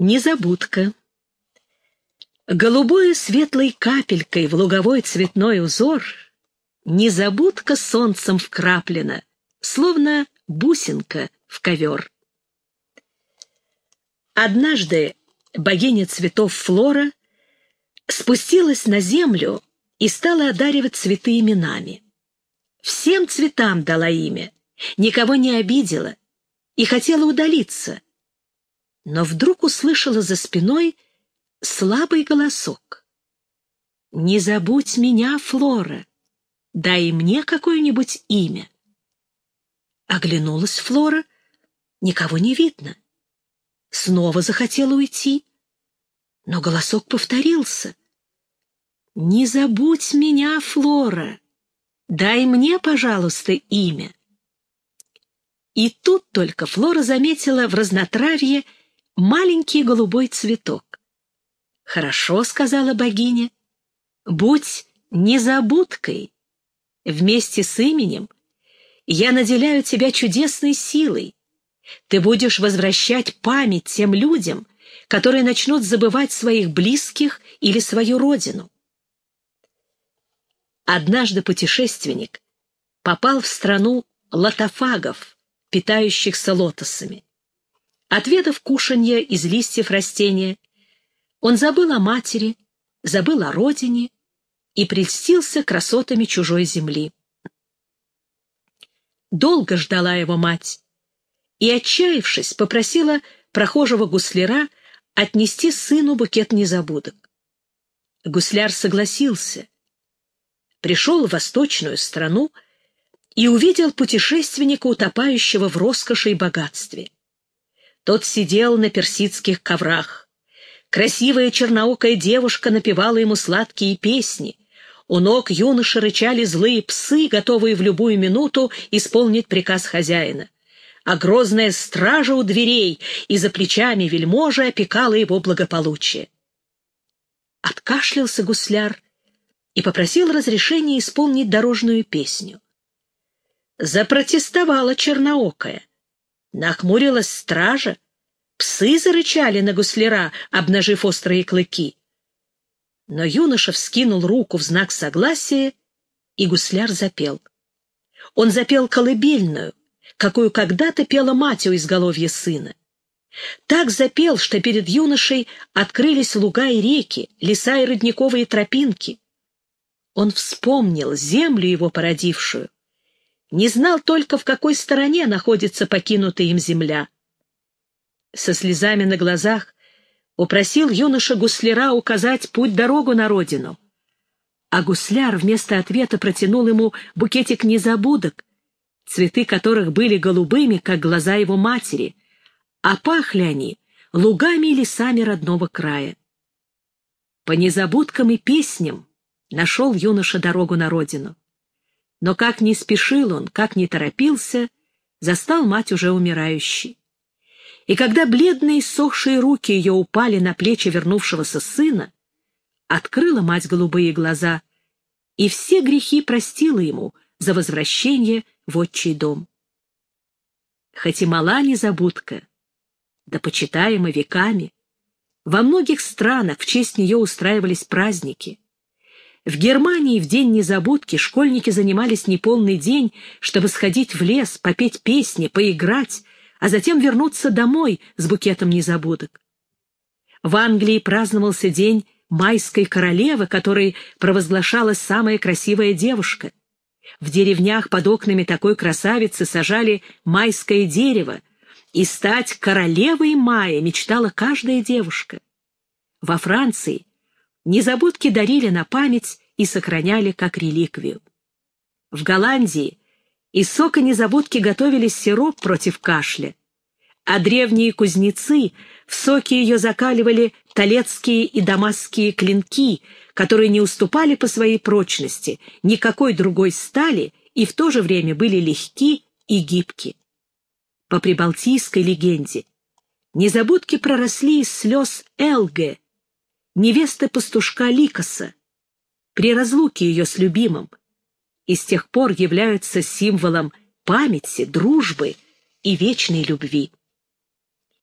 Незабудка. Голубой светлой капелькой в луговой цветной узор Незабудка солнцем вкраплена, Словно бусинка в ковер. Однажды богиня цветов Флора спустилась на землю и стала одаривать цветы именами. Всем цветам дала имя, никого не обидела и хотела удалиться — но вдруг услышала за спиной слабый голосок. «Не забудь меня, Флора, дай мне какое-нибудь имя». Оглянулась Флора, никого не видно. Снова захотела уйти, но голосок повторился. «Не забудь меня, Флора, дай мне, пожалуйста, имя». И тут только Флора заметила в разнотравье маленький голубой цветок. «Хорошо», — сказала богиня, — «будь незабудкой. Вместе с именем я наделяю тебя чудесной силой. Ты будешь возвращать память тем людям, которые начнут забывать своих близких или свою родину». Однажды путешественник попал в страну лотофагов, питающихся лотосами. Отведав кушанье из листьев растения, он забыл о матери, забыл о родине и прельстился красотами чужой земли. Долго ждала его мать и, отчаявшись, попросила прохожего гусляра отнести сыну букет незабудок. Гусляр согласился. Пришел в восточную страну и увидел путешественника, утопающего в роскоши и богатстве. Тот сидел на персидских коврах. Красивая черноокая девушка напевала ему сладкие песни. У ног юноши рычали злые псы, готовые в любую минуту исполнить приказ хозяина. А грозная стража у дверей и за плечами вельможи опекала его благополучие. Откашлялся гусляр и попросил разрешения исполнить дорожную песню. Запротестовала черноокая. Нахмурилась стража. Псы зарычали на гусляра, обнажив острые клыки. Но юноша вскинул руку в знак согласия, и гусляр запел. Он запел колыбельную, какую когда-то пела мать у изголовья сына. Так запел, что перед юношей открылись луга и реки, леса и родниковые тропинки. Он вспомнил землю его породившую, не знал только, в какой стороне находится покинутая им земля. Со слезами на глазах упросил юноша гусляра указать путь-дорогу на родину. А гусляр вместо ответа протянул ему букетик незабудок, цветы которых были голубыми, как глаза его матери, а пахли они лугами и лесами родного края. По незабудкам и песням нашел юноша дорогу на родину. Но как не спешил он, как не торопился, застал мать уже умирающей. И когда бледные сохшие руки ее упали на плечи вернувшегося сына, открыла мать голубые глаза и все грехи простила ему за возвращение в отчий дом. Хоть и мала незабудка, да почитаема веками, во многих странах в честь нее устраивались праздники — в Германии в день незабудки школьники занимались неполный день, чтобы сходить в лес, попеть песни, поиграть, а затем вернуться домой с букетом незабудок. В Англии праздновался день майской королевы, которой провозглашалась самая красивая девушка. В деревнях под окнами такой красавицы сажали майское дерево, и стать королевой мая мечтала каждая девушка. Во Франции Незабудки дарили на память и сохраняли как реликвию. В Голландии из сока незабудки готовили сироп против кашля, а древние кузнецы в соке ее закаливали талецкие и дамасские клинки, которые не уступали по своей прочности никакой другой стали и в то же время были легки и гибки. По прибалтийской легенде незабудки проросли из слез Элге, невесты пастушка Ликоса, при разлуке ее с любимым, и с тех пор являются символом памяти, дружбы и вечной любви.